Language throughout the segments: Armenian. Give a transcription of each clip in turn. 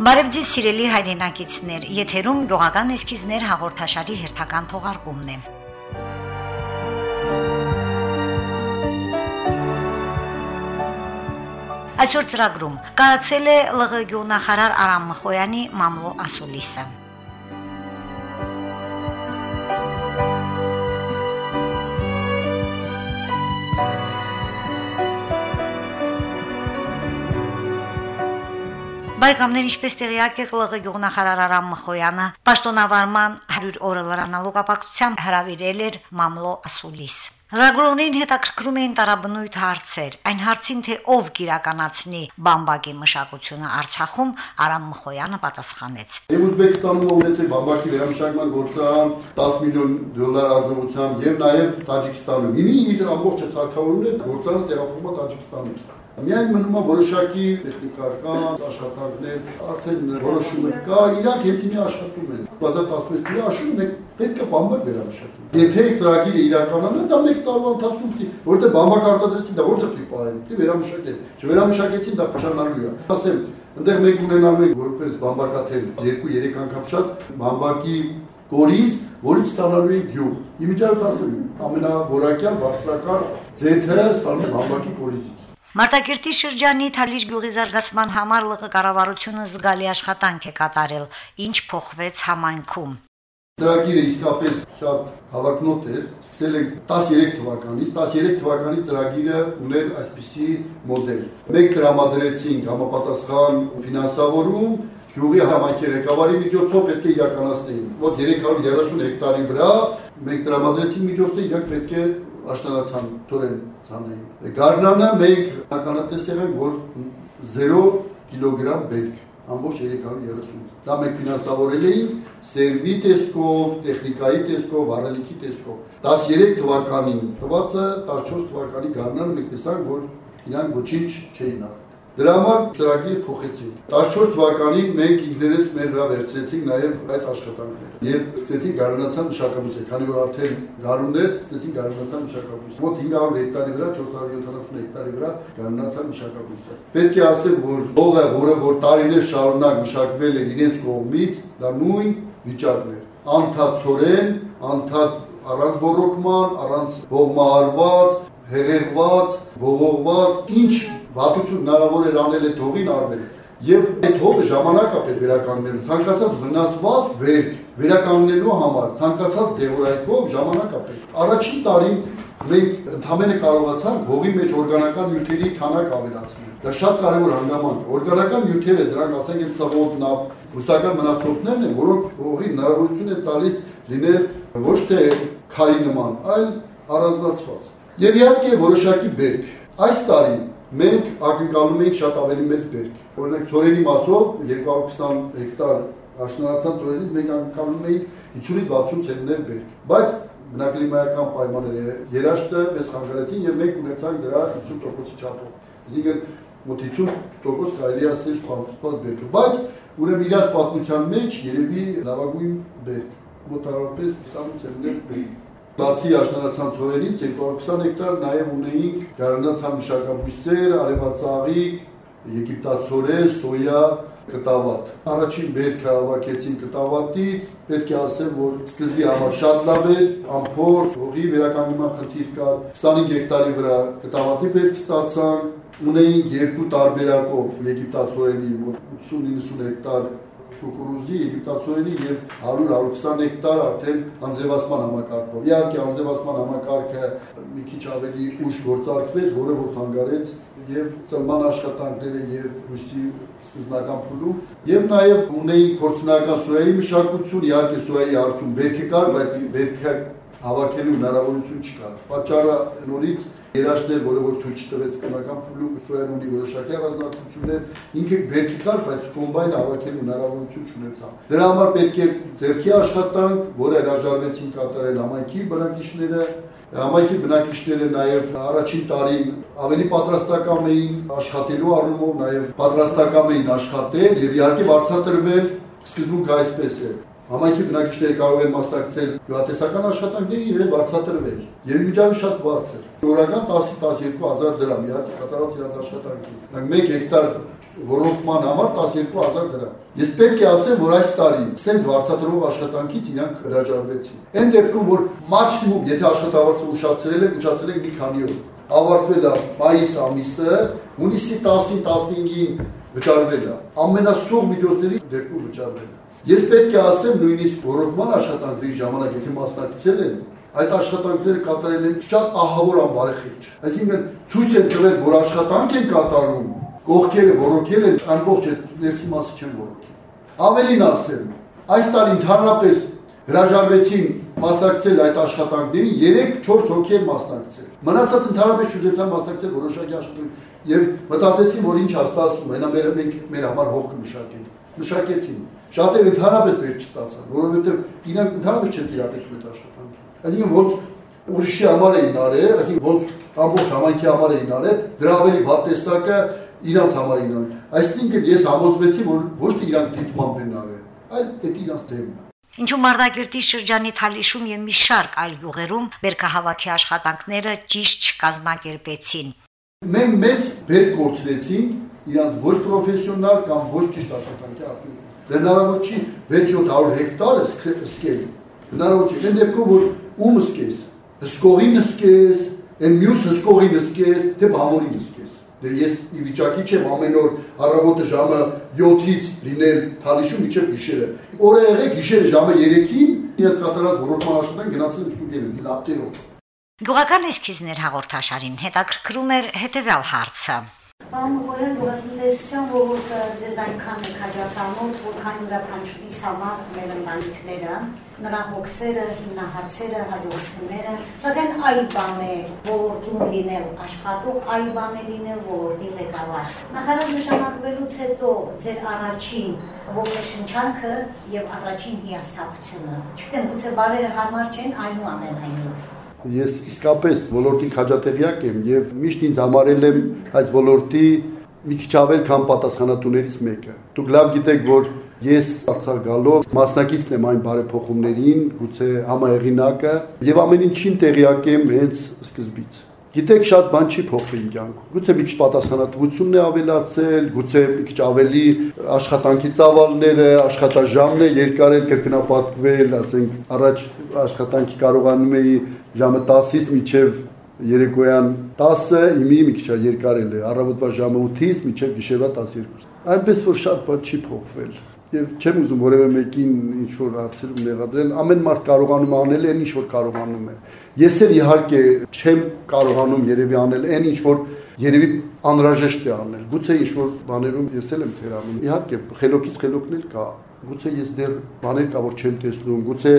Բարև ձեզ սիրելի հայրենակիցներ, եթերում գյուղական էսքիզներ հաղորդաշարի հերթական թողարկումն է։ Այսօր ծրագրում կայացել է ԼՂ գյուղնախարար Արամ Մխոյանի մամլո ասուլիսը։ Բայկամներ ինչպես տեղյակ եք ԼՂ գյուղնախարար Արամ Մխոյանը պաշտոնավարման 100 օրը լրանալու կապակցությամբ հրավիրել էր Մամլո Ասուլիս։ Հրագրողներին հետաքրքրում էին տարաբնույթ հարցեր, այն հարցին, թե ով կիրականացնի բամբակի մշակությունը Արցախում, Արամ Մխոյանը պատասխանեց։ Եվ Ուզբեկստանում ունեցել բամբակի վերամշակման գործարան 10 միլիոն դոլար արժողությամբ եւ նաեւ Տաջիկստանում։ Հիմի իր ամբողջ ցարքավորումն է գործարանը տեղափոխվում Տաջիկստանից։ Միայն մնում է որոշակի տեխնիկար կա, աշխատանքներ, արդեն որոշումը կա, իրանք հենց աշխատում են։ 2016 թվականի աշուն մենք պետք է բամբակ վերամշակել։ Եթե ծրագիրը իրականանա, դա մեկ տարվա ընթացքում պիտի, որտեղ բամբակ արտադրեցին, դա որտեղ պիտի պահեն, պիտի վերամշակեն։ Չվերամշակեցին, դա փչանալու է։ Ասեմ, այնտեղ մենք ունենալու ենք որպես բամբակաթել 2-3 անգամ շատ բամբակի կորիզ, որից ստանալու ենք գյուղ։ Իմիջիայլոց ասեմ, ամենավորակյալ բարձրակար ձեթը ստանում բամբակի կորիզից։ Մարտակերտի շրջանի Թալիշ գյուղի զարգացման համար ԼՂ կառավարությունը զգալի աշխատանք է կատարել, ինչ փոխվեց համայնքում։ Ծրագիրը իսկապես շատ հավակնոտ էր։ Սկսել ենք 13 թվականից, 13 թվականի ծրագիրը ուներ այսպիսի մոդել։ Մեկ տրամադրեցինք համապատասխան ֆինանսավորում, գյուղի համայնքի ղեկավարի միջոցով պետք է իրականացնեին։ Մոտ 330 հեկտարի վրա մենք տրամադրեցինք միջոցը, իրանք պետք է աշտանացան թորեն ցանային։ Գարնանը մենք ականատես եղանք, որ 0 կիլոգրամ բերք ամբողջ 330։ Դա մենք ֆինանսավորել էինք սերվի տեսքով, տեխնիկայի տեսքով, վառելիքի տեսքով։ 13 թվականին տվածը 14 թվականի գարնանը մենք տեսանք, որ իրանք ոչինչ չէին արել։ Դրա համար ծրագիրը փոխեցինք։ 14 թվականին մենք ինքներս մեր վրա վերցրեցինք նաև այդ աշխատանքները եւ սկսեցինք գարունացան մշակաբույսը, քանի որ արդեն գարուններ սկսեցինք գարունացան մշակաբույսը։ Մոտ 500 հեկտարի վրա 470 հեկտարի վրա գարունացան մշակաբույսը։ Պետք է ասեմ, որ ողը, որը որ տարիներ շարունակ մշակվել է իրենց կողմից, դա նույն վիճակն է։ Անթացորեն, անթաց առանց ռոռոկման, առանց ողմահարված, հեղեղված, ողողված, ինչ վատություն հնարավոր էր անել այդ հողին արվել։ Եվ այդ հողը ժամանակ է պետք վերականգնելու, ցանկացած վնասված վերք վերականգնելու համար, ցանկացած դեղորայքով ժամանակ է պետք։ Առաջին տարին մենք ընդհանրապես կարողացանք հողի մեջ օրգանական նյութերի քանակ ավելացնել։ Դա շատ կարևոր հանգամանք Օրգանական նյութերը դրանք ասենք են ծավոտ, նավ, բուսական մնացորդներն են, որոնք հողի հնարավորություն են տալիս լինել ոչ թե քարի նման, այլ առանձնացված։ Եվ իհարկե որոշակի բերք։ Այս տարի մենք ակնկալում էինք շատ ավելի մեծ բերք։ Օրինակ ծորենի մասով 220 հեկտար աշնանացած ծորենից մենք ակնկալում էինք 50-ից 60 ցենտներ բերք։ Բայց բնակլիմայական պայմանները երաշտը մեզ խանգարեցին եւ մենք ունեցանք դրա 50%-ի չափով։ Այսինքն մոտ 50% կարելի ասել սպասված բերքը, բայց ուրեմն իրաց պատմության մեջ երևի լավագույն բերք մոտավորապես 28 ցենտներ բերք բացի աշնանացան ծորերից 220 հեկտար նաև ունեինք գարանացան մշակաբույսեր, արևածաղիկ, եգիպտացորեն, սոյա, կտավատ։ Առաջին բերքը հավաքեցին կտավատից, պետք է ասեմ, որ սկզբի համար շատ լավ էր, ամփոփ, հողի վերականգնման խնդիր կար։ 25 հեկտարի վրա կտավատի բերք ստացանք, ունեինք երկու տարբերակով եգիպտացորենի մոտ 80-90 հեկտար կուկուրուզի, եգիպտացորենի եւ 100-120 հեկտար արդեն անձևացման համակարգով։ Իհարկե անձևացման համակարգը մի քիչ ավելի ուշ գործարկվեց, որը որ խանգարեց եւ ծլման աշխատանքները եւ հույսի սկզբնական փուլում եւ նաեւ ունեի փորձնական սոյայի մշակություն, իհարկե սոյայի հարցում բերքը կար, բայց բերքը հավաքելու հնարավորություն չկար։ Պատճառը նորից երաշտներ, որը որ թույլ չտվեց քնական փուլում, սոյան ունի որոշակի առանձնահատկություններ, ինքը բերքի կար, բայց կոմբայն հավաքելու հնարավորություն չունեցավ։ Դրա համար պետք է ձերքի աշխատանք, որը հրաժարվեցին կատարել համայնքի բնակիչները, համայնքի բնակիչները նաև առաջին տարին ավելի պատրաստական էին աշխատելու առումով, նաև պատրաստական էին աշխատել եւ իհարկե բարձրատրվել սկզբունքը այսպես է Համայնքի բնակիչները կարող են մասնակցել գյուղատնտեսական աշխատանքների եւ վարձատրվել։ Եվ միջավայրը շատ բարձր։ Օրական 10-ից 12000 դրամ իհարկե կատարած իրաց աշխատանքի։ 1 հեկտար ռոռոկման համար 12000 դրամ։ Ես պետք է ասեմ, որ այս տարի սենց վարձատրող աշխատանքից իրանք հրաժարվեցին։ Այն դեպքում, որ մաքսիմում, եթե աշխատավարձը ուշացրել եք, ուշացրել եք մի քանի օր։ Ավարտվել է մայիս ամիսը, հունիսի 10-ին 15-ին վճարվել է։ Ամենասուղ միջոցների դեպքում վճարվել է։ Ես պետք է ասեմ նույնիսկ ռոռոկման աշխատանքների ժամանակ, եթե մասնակցել են, այդ աշխատանքները կատարել են շատ ահավոր անբարեխիղճ։ Այսինքն ցույց են տվել, որ աշխատանք են կատարում, կողքերը ռոռոկել են, ամբողջ այդ ներսի մասը չեն ռոռոկել։ Ավելին ասեմ, այս տարի ընդհանրապես հրաժարվեցին մասնակցել այդ աշխատանքներին 3-4 հոգի են մասնակցել։ Մնացած ընդհանրապես չուզեցան մասնակցել որոշակի աշխատանք եւ մտածեցին, որ ինչ հաստատվում, հենա մեր մենք մեր համար հոգ կմշակենք մշակեցին։ Շատերը ընդհանրապես դեր չստացան, որովհետև իրենք ընդհանրապես չեն տիրապետում այդ աշխատանքին։ Այսինքն ոչ ուրիշի համար էին արել, այսինքն ոչ ամբողջ համայնքի համար էին արել, դրա ավելի վատ տեսակը իրանց համար էին արել։ Այսինքն ես համոզվեցի, որ ոչ թե իրանք դիտմամբ են արել, այլ դա իրանց դեմն է։ Ինչու Մարտակերտի շրջանի Թալիշում եւ մի շարք այլ գյուղերում βέρքահավաքի աշխատանքները ճիշտ չկազմակերպեցին։ Մենք մեծ բեր կորցրեցինք իրանց ոչ պրոֆեսիոնալ կամ ոչ ճիշտ աշխատանքի արդյունքում։ Հնարավոր չի 6-700 հեկտարը սկսել։ Հնարավոր չի։ Այն դեպքում որ ում սկես, հսկողին սկես, այն մյուս հսկողին սկես, թե բամորին սկես։ Դե ես ի վիճակի չեմ ամեն օր առավոտը ժամը 7-ից լինել Թալիշում միջև գիշերը։ Օրը եղեք գիշերը ժամը 3-ին ես կատարած ողորման աշխատանք գնացել եմ ստուգել լապտերով։ Գյուղական էսքիզներ հաղորդաշարին հետաքրքրում էր հետևյալ հարցը. Պարոն գյուղատնտեսության ոլորտը ձեզ այնքան է քաջացանոթ, որքան յուրաքանչյուրիս համար մեր ընտանիքները, նրա հոգսերը, հիմնահարցերը, հաջողությունները, սակայն այլ բան է ոլորտում լինել աշխատող, այլ բան է լինել ոլորտի ղեկավար։ Նախարար նշանակվելուց հետո ձեր առաջին ողջշնչանքը եւ առաջին հիասթափությունը։ Չգիտեմ, գուցե բարերը համար չեն այնուամենայնիվ Ես իսկապես ոլորտի քաջատեղյակ եմ եւ միշտ ինձ համարել եմ այս ոլորտի մի քիչ ավել քան պատասխանատուներից մեկը։ Դուք լավ գիտեք, որ ես Արցախ գալով մասնակիցն եմ այն բարեփոխումներին, գուցե համահեղինակը եւ ամեն ինչին տեղյակ եմ հենց սկզբից։ Գիտեք, շատ բան չի փոխվել կյանքում։ Գուցե մի քիչ պատասխանատվությունն է ավելացել, գուցե մի քիչ ավելի աշխատանքի ծավալները, աշխատաժամն է երկար են կրկնապատկվել, ասենք, առաջ աշխատանքի կարողանում էի ժամը 10-ից մինչև երեկոյան 10-ը, իմի մի քիչ երկարել է, առավոտվա ժամը 8-ից մինչև գիշերվա 12։ Այնպես որ շատ բան չի փոխվել եւ չեմ ուզում որևէ մեկին ինչ որ հարցերում մեղադրել ամեն մարդ կարողանում անել այն ինչ որ կարողանում է ես էլ իհարկե չեմ կարողանում երևի անել այն ինչ որ երևի անհրաժեշտ է անել գուցե ինչ որ բաներում ես էլ եմ թերանում իհարկե խելոքից խելոքն էլ կա գուցե ես դեռ բաներ կա որ չեմ տեսնում գուցե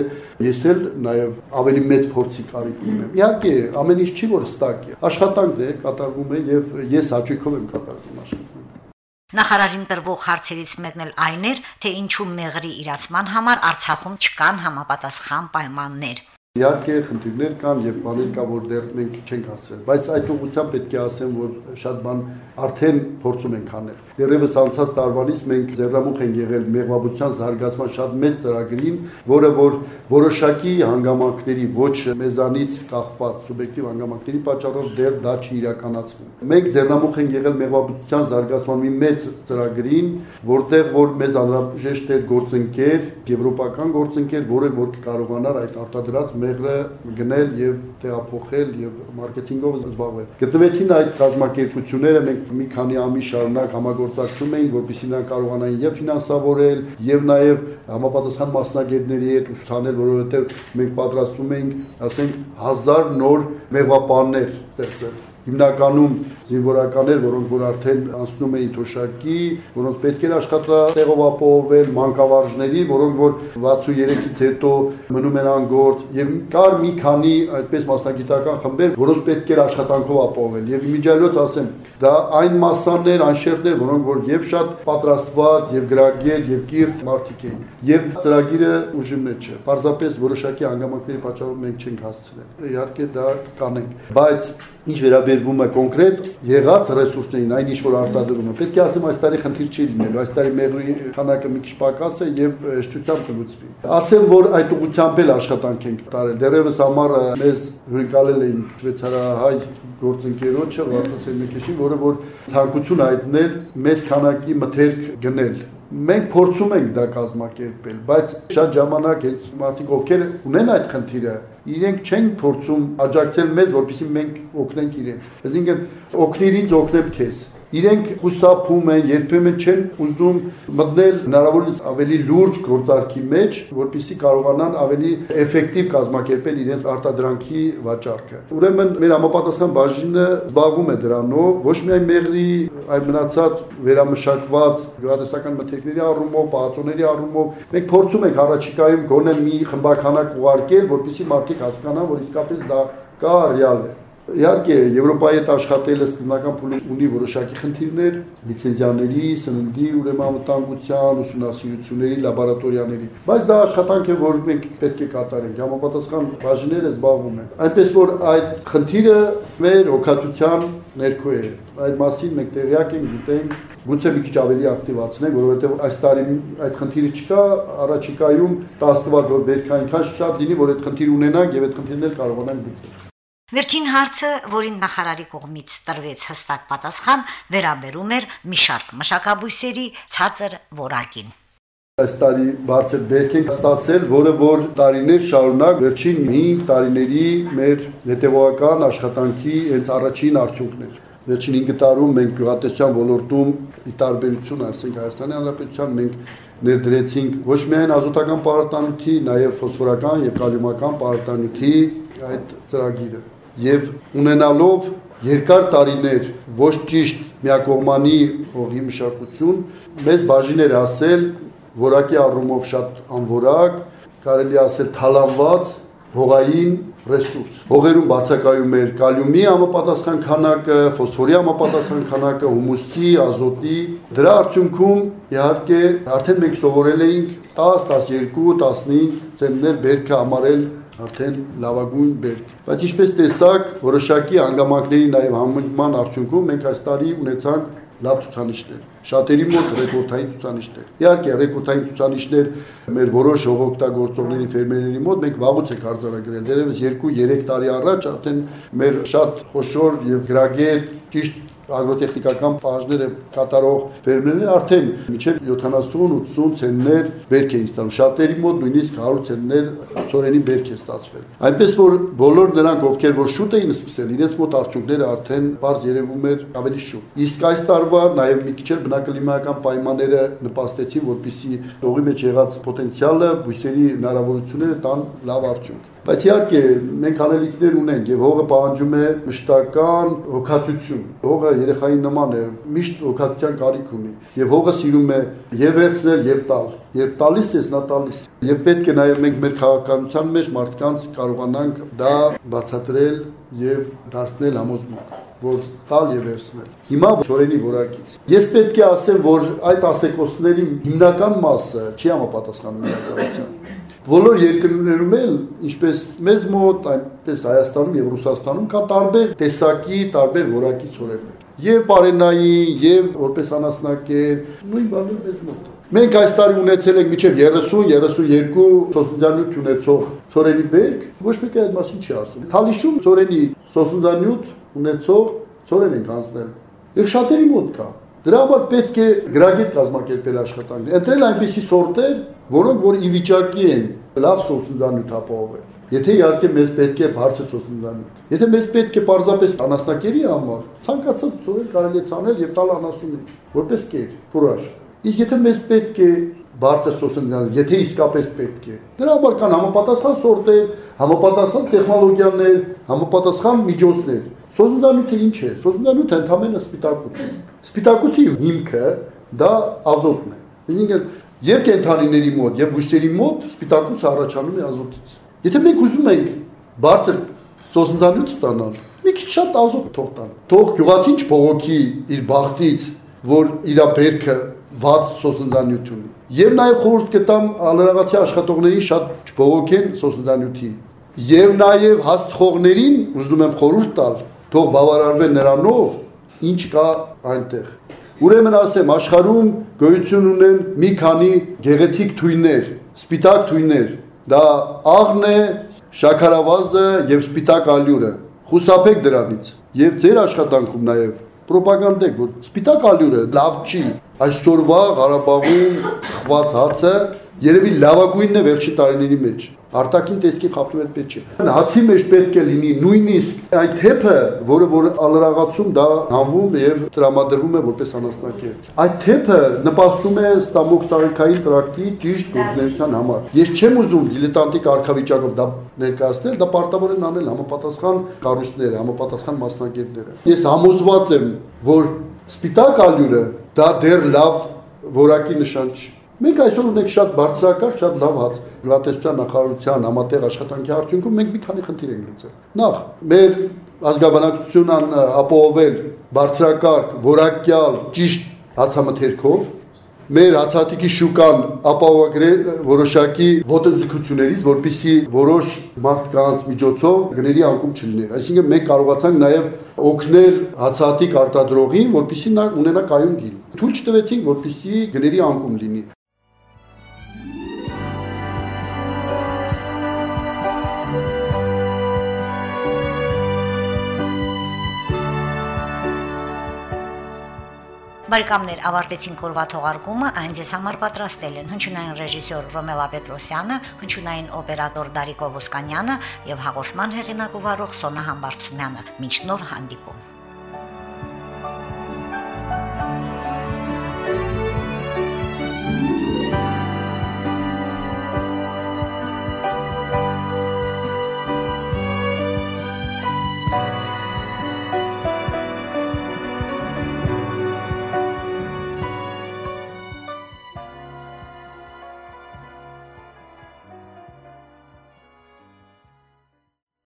ես էլ նաև ավելի մեծ փորձի կարիք ունեմ իհարկե ամեն ինչ չի որ հստակ է աշխատանքն է կատարվում է եւ ես հաճույքով եմ կատարում աշխատանքը Նախարարին տրվող հարցերից մեկն էլ այն էր, թե ինչու մեղրի իրացման համար Արցախում չկան համապատասխան պայմաններ։ Իհարկե խնդիրներ կան եւ բաներ կա, որ դեռ մենք չենք հասցրել, բայց այդ ուղղությամբ պետք է ասեմ, որ շատ բան արդեն փորձում ենք անել։ Երևս անցած տարվանից մենք ձեռնամուխ ենք եղել մեղվաբուծության զարգացման շատ մեծ ծրագրին, որը որ որոշակի հանգամանքների ոչ մեզանից կախված սուբյեկտիվ հանգամանքների պատճառով դեռ դա չի իրականացվում։ Մենք ձեռնամուխ ենք եղել մեղվաբուծության զարգացման մի մեծ ծրագրին, որտեղ որ մեզ անհրաժեշտ էր գործընկեր, եվրոպական գործընկեր, որը որ կարողանար այդ արտադրած մեղրը գնել եւ տեղափոխել եւ մարքեթինգով զբաղվել։ Գտնվեցին այդ կազմակերպությունները, մենք մի քանի ամիս շարունակ համագործակցում էինք, որպեսզի նրանք կարողանային եւ ֆինանսավորել եւ նաեւ համապատասխան մասնագետների հետ ուսուցանել, որովհետեւ մենք պատրաստում էինք, ասենք, 1000 նոր մեղվապաններ ստեղծել հիմնականում զինվորականներ, որոնք որ արդեն անցնում էին թոշակի, որոնք պետք էր աշխատատեղով ապահովել, մանկավարժների, որոնք որ 63-ից հետո մնում են անգործ եւ կար մի քանի այդպես մասնագիտական խմբեր, որոնք պետք էր աշխատանքով ապահովել եւ իմիջիալոց ասեմ, դա այն մասաններ, անշերտներ, որոնք որ եւ շատ պատրաստված եւ գրագետ եւ կիրթ մարդիկ էին։ Եվ ծրագիրը ուժի մեջ է։ Պարզապես որոշակի հանգամանքների պատճառով մենք չենք հասցնել։ Իհարկե դա կանենք, բայց ինչ վերաբերում հայտնվում է կոնկրետ եղած ռեսուրսներին, այն ինչ որ արտադրում է։ Պետք է ասեմ, այս տարի խնդիր չի լինելու, այս տարի մեղրի քանակը մի քիչ պակաս է եւ շտությամբ կլուծվի։ Ասեմ, որ այդ ուղղությամբ էլ աշխատանք ենք տարել։ Դերևս ամառը մեզ հյուրընկալել էին շվեյցարահայ գործընկերոջը Վարդան Սերմեկեշին, որը որ ցանկություն հայտնել մեծ քանակի մթերք գնել մենք փորձում ենք դա կազմակերպել, բայց շատ ժամանակ այդ մարդիկ ովքեր ունեն այդ խնդիրը, իրենք չեն փորձում աջակցել մեզ, որպեսզի մենք օգնենք իրենց։ Այսինքն օգնիր ինձ, օգնեմ քեզ իրենք հուսափում են, երբեմն չեն ուզում մտնել հնարավորինս ավելի լուրջ գործարքի մեջ, որpիսի կարողանան ավելի էֆեկտիվ կազմակերպել իրենց արտադրանքի վաճառքը։ Ուրեմն մեր համապատասխան բաժինը զբաղվում է դրանով, ոչ միայն մեղրի, այլ մնացած վերամշակված գյուղատնտեսական մթերքների առումով, պահածոների առումով մենք փորձում ենք առաջիկայում գոնե մի խմբականակ ուղարկել, որpիսի մարդիկ հասկանան, որ իսկապես դա կա ռեալ է։ Իհարկե, Եվրոպայի հետ աշխատելը սկզբնական փուլում ունի որոշակի խնդիրներ՝ լիցենզիաների, սննդի ուրեմն անվտանգության, ուսումնասիրությունների, լաբորատորիաների, բայց դա աշխատանք է, որ մենք պետք է կատարենք, համապատասխան բաժինները զբաղվում են։ Այնպես որ այդ խնդիրը մեր հոգացության ներքո է։ Այդ մասին մենք տեղյակ ենք, գիտենք, գուցե մի քիչ ավելի ակտիվացնենք, որովհետև այս տարի այդ խնդիրը չկա, առաջիկայում տա աստված որ բերք այնքան շատ լինի, որ այդ խնդիր ունենանք եւ այդ խնդիրներ կարողանանք լուծել։ Վերջին հարցը, որին նախարարի կողմից տրվեց հստակ պատասխան, վերաբերում էր մի շարք մշակաբույսերի ցածր որակին այս տարի բարձր բերք ենք ստացել, որը որ տարիներ շարունակ վերջին 5 տարիների մեր հետևողական աշխատանքի հենց առաջին արդյունքներ։ Վերջին 5 տարում մենք գյուղատնտեսության ոլորտում ի տարբերություն, ասենք Հայաստանի Հանրապետության մենք ներդրեցինք ոչ միայն ազոտական պարարտանյութի, նաև ֆոսֆորական եւ կալիումական պարարտանյութի այդ ծրագիրը եւ ունենալով երկար տարիներ ոչ ճիշտ միակողմանի հողի մշակություն, մեզ բաժիներ ասել որակի առումով շատ անորակ, կարելի ասել թալանված հողային ռեսուրս։ Հողերում բացակայում էր կալիումի համապատասխան քանակը, ֆոսֆորի համապատասխան քանակը, հումուսի, ազոտի։ Դրա արդյունքում իհարկե արդեն մենք սովորել էինք 10, 12, 15 ցենտներ բերքը համարել արդեն լավագույն բերք։ Բայց ինչպես տեսակ, որոշակի հանգամանքների նաև համընկման արդյունքում մենք այս տարի ունեցանք լավ ցուցանիշներ։ Շատերի մոտ ռեկորդային ցուցանիշներ։ Իհարկե, ռեկորդային ցուցանիշներ մեր որոշ հողօգտագործողների ֆերմերների մոտ մենք վաղուց ենք արձանագրել։ Դերևս 2-3 տարի առաջ արդեն մեր շատ խոշոր եւ գրագետ ճիշտ ագրոտեխնիկական պահանջները կատարող ֆերմերները արդեն մինչև 70-80 ցենտներ բերք էին ստանում։ Շատերի մոտ նույնիսկ 100 ցենտներ ծորենի բերք է ստացվել։ Այնպես որ բոլոր նրանք, ովքեր որ շուտ էին սկսել, իրենց մոտ արդյունքները արդեն բարձ երևում էր ավելի շուտ։ Իսկ այս տարվա նաև մի քիչ էլ բնակլիմայական պայմանները նպաստեցին, որպիսի ողի մեջ եղած պոտենցիալը, բույսերի հնարավորությունները տան լավ արդյունք։ Բայց իհարկե մենք անելիքներ ունենք եւ հողը պահանջում է մշտական հոգացություն։ Հողը երեխայի նման է, միշտ հոգացության կարիք ունի եւ հողը սիրում է եւ վերցնել եւ տալ։ Երբ տալիս ես, նա տալիս։ Եվ պետք է նաեւ մենք մեր քաղաքականության մեջ մարդկանց կարողանանք դա բացատրել եւ դարձնել համոզմունք որ տալ եւ վերցնել։ Հիմա ծորենի որակից։ Ես պետք է ասեմ, որ այդ ասեկոսների հիմնական մասը չի համապատասխանում իրականությանը Բոլոր երկրներում էլ, ինչպես մեզ մոտ, այնպես Հայաստանում եւ Ռուսաստանում կա տարբեր տեսակի, տարբեր որակի ծորերներ։ Եվ բարենային, եւ որպես անասնակեր, նույն բանը մեզ մոտ։ Մենք այս տարի ունեցել ենք միջև 30-32 սոսունդանյութ ունեցող ծորերի բերք, ոչ մեկը այդ մասին չի ասում։ Թալիշում ծորենի սոսունդանյութ ունեցող ծորեր ենք անցնել։ Եվ շատերի մոտ կա։ Դրա համար պետք է գրագետ կազմակերպել աշխատանքներ։ Ընտրել այնպիսի սորտեր, որոնք որ ի վիճակի են լավ սոցիալնյութ ապահովել։ Եթե իհարկե մեզ պետք է բարձր սոցիալնյութ։ Եթե մեզ պետք է պարզապես անաստակերի համար, ցանկացած ծորեր կարելի է ցանել եւ տալ անասունի, որպես կեր, ֆուրաժ։ Իսկ եթե մեզ պետք է բարձր սոցիալնյութ, եթե իսկապես պետք է, դրա համար կան համապատասխան սորտեր, համապատասխան տեխնոլոգիաներ, համապատասխան միջոցներ Սոզունդանյութը ինչ է։ Սոզունդանյութը ընդհանրապես սպիտակություն։ Սպիտակուցի հիմքը դա ազոտն է։ Այսինքն եւ կենթանիների մոտ եւ բույսերի մոտ սպիտակուցը առաջանում է ազոտից։ Եթե մենք ուզում ենք բարձր սոզունդանյութ ստանալ, մի քիչ շատ ազոտ թող տան։ Թող գյուղացին չփողոքի իր բախտից, որ իր բերքը վատ սոզունդանյութ ունի։ Եվ նաև խորհուրդ կտամ ալրաղացի աշխատողներին շատ չփողոքեն սոզունդանյութի։ Եվ նաև հաստխողներին ուզում եմ խորհուրդ տալ, թող բավարարվեն նրանով, ինչ կա այնտեղ։ Ուրեմն ասեմ, աշխարհում գոյություն ունեն մի քանի գեղեցիկ թույներ, սպիտակ թույներ։ Դա աղն է, շաքարավազը եւ սպիտակ ալյուրը։ Խուսափեք դրանից։ Եվ ձեր աշխատանքում նաեւ ռոպագանդեք, որ սպիտակ ալյուրը լավ չի։ Այսօրվա Ղարաբաղում խված հացը երևի լավագույնն է վերջի տարիների մեջ արտաքին տեսքի խախտում պետք չէ։ Հացի մեջ պետք է լինի նույնիսկ այդ թեփը, որը որ ալրաղացում դա հանվում եւ տրամադրվում է որպես անասնակեր։ Այդ թեփը նպաստում է ստամոք սարքային տրակտի ճիշտ գործունեության համար։ Ես չեմ ուզում դիլետանտիկ արխավիճակով դա ներկայացնել, դա պարտավոր են անել համապատասխան կառույցները, համապատասխան մասնագետները։ Ես համոզված եմ, որ սպիտակ ալյուրը դա դեռ լավ որակի նշան չի։ Մենք այսօր ունենք շատ բարձրակարգ, շատ լավ հաց. գյուղատնտեսության նախարարության համատեղ աշխատանքի արդյունքում մենք մի քանի խնդիր ենք լուծել։ Նախ, մեր ազգաբնակչությունն ապահովել բարձրակարգ, որակյալ, ճիշտ հացամթերքով, մեր հացատիկի շուկան ապահովագրել որոշակի ոտնձգություններից, որpիսի որոշ մարդկանց միջոցով գների անկում չլիներ։ Այսինքն մենք կարողացանք նաև օգնել հացատիկ արտադրողին, որpիսի նա ունենա կայուն գին։ Թույլ չտվեցինք, որpիսի գների անկում լինի։ Բարեկամներ ավարտեցին կորվա թողարկումը, այն ձեզ համար պատրաստել են հնչյունային ռեժիսոր Ռոմելա Պետրոսյանը, հնչյունային օպերատոր Դարիկ Օվոսկանյանը եւ հաղորդման հեղինակ ու վարող Սոնա Համբարձումյանը։ Մինչ նոր հանդիպում։